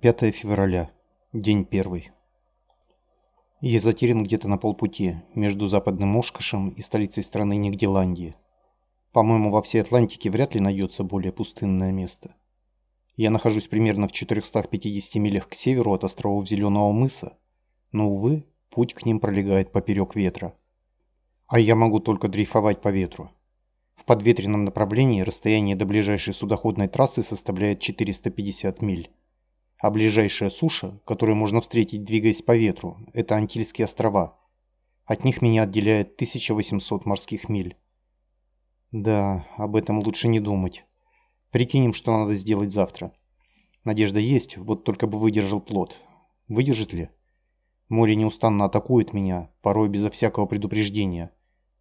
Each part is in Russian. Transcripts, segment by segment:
5 февраля. День первый. Я затерян где-то на полпути, между западным Ошкошем и столицей страны Нигделандии. По-моему, во всей Атлантике вряд ли найдется более пустынное место. Я нахожусь примерно в 450 милях к северу от островов Зеленого мыса, но, увы, путь к ним пролегает поперек ветра. А я могу только дрейфовать по ветру. В подветренном направлении расстояние до ближайшей судоходной трассы составляет 450 миль а ближайшая суша, которую можно встретить, двигаясь по ветру, это Антильские острова. От них меня отделяет 1800 морских миль. Да, об этом лучше не думать. Прикинем, что надо сделать завтра. Надежда есть, вот только бы выдержал плод. Выдержит ли? Море неустанно атакует меня, порой безо всякого предупреждения.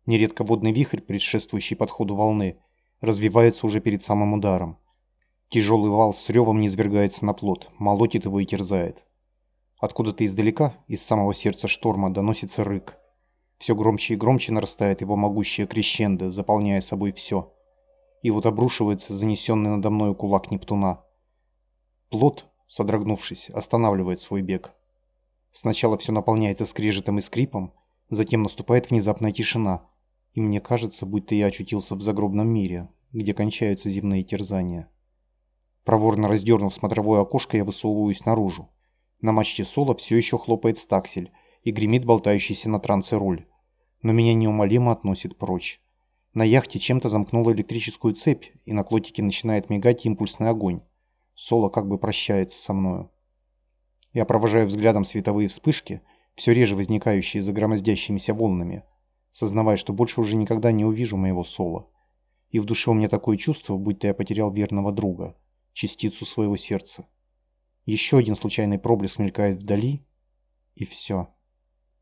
Нередко водный вихрь, предшествующий подходу волны, развивается уже перед самым ударом. Тяжелый вал с ревом низвергается на плот, молотит его и терзает. Откуда-то издалека, из самого сердца шторма, доносится рык. Все громче и громче нарастает его могущее крещендо, заполняя собой все. И вот обрушивается занесенный надо мною кулак Нептуна. Плот, содрогнувшись, останавливает свой бег. Сначала все наполняется скрежетом и скрипом, затем наступает внезапная тишина, и мне кажется, будто я очутился в загробном мире, где кончаются земные терзания. Проворно раздернув смотровое окошко, я высовываюсь наружу. На мачте Соло все еще хлопает стаксель и гремит болтающийся на трансе руль. Но меня неумолимо относит прочь. На яхте чем-то замкнула электрическую цепь, и на клотике начинает мигать импульсный огонь. Соло как бы прощается со мною. Я провожаю взглядом световые вспышки, все реже возникающие за громоздящимися волнами, сознавая, что больше уже никогда не увижу моего Соло. И в душе у меня такое чувство, будто я потерял верного друга частицу своего сердца. Еще один случайный проблеск мелькает вдали, и все.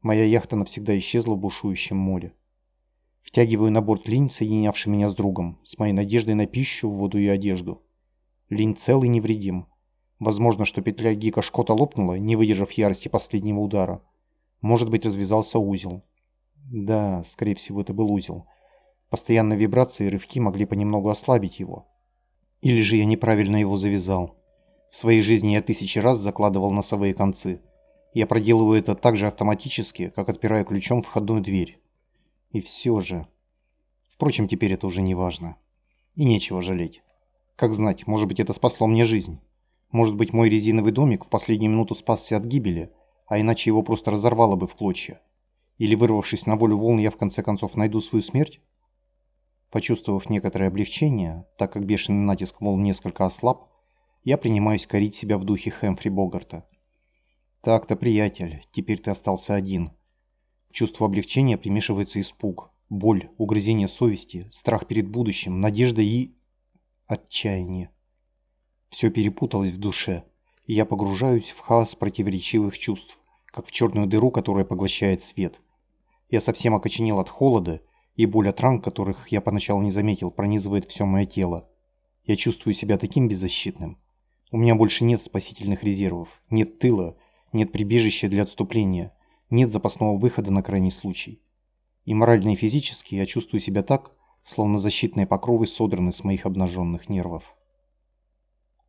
Моя яхта навсегда исчезла в бушующем море. Втягиваю на борт линь, соединявший меня с другом, с моей надеждой на пищу, воду и одежду. Линь цел и невредим. Возможно, что петля гика Шкота лопнула, не выдержав ярости последнего удара. Может быть, развязался узел. Да, скорее всего, это был узел. Постоянные вибрации и рывки могли понемногу ослабить его. Или же я неправильно его завязал. В своей жизни я тысячи раз закладывал носовые концы. Я проделываю это так же автоматически, как отпираю ключом входную дверь. И все же... Впрочем, теперь это уже не важно. И нечего жалеть. Как знать, может быть это спасло мне жизнь. Может быть мой резиновый домик в последнюю минуту спасся от гибели, а иначе его просто разорвало бы в клочья. Или вырвавшись на волю волн, я в конце концов найду свою смерть? Почувствовав некоторое облегчение, так как бешеный натиск волн несколько ослаб, я принимаюсь корить себя в духе Хэмфри Богарта. Так-то, приятель, теперь ты остался один. Чувство облегчения примешивается испуг, боль, угрызение совести, страх перед будущим, надежда и... отчаяние. Все перепуталось в душе, и я погружаюсь в хаос противоречивых чувств, как в черную дыру, которая поглощает свет. Я совсем окоченел от холода и боль от ран, которых я поначалу не заметил, пронизывает все мое тело. Я чувствую себя таким беззащитным. У меня больше нет спасительных резервов, нет тыла, нет прибежища для отступления, нет запасного выхода на крайний случай. И морально и физически я чувствую себя так, словно защитные покровы содраны с моих обнаженных нервов.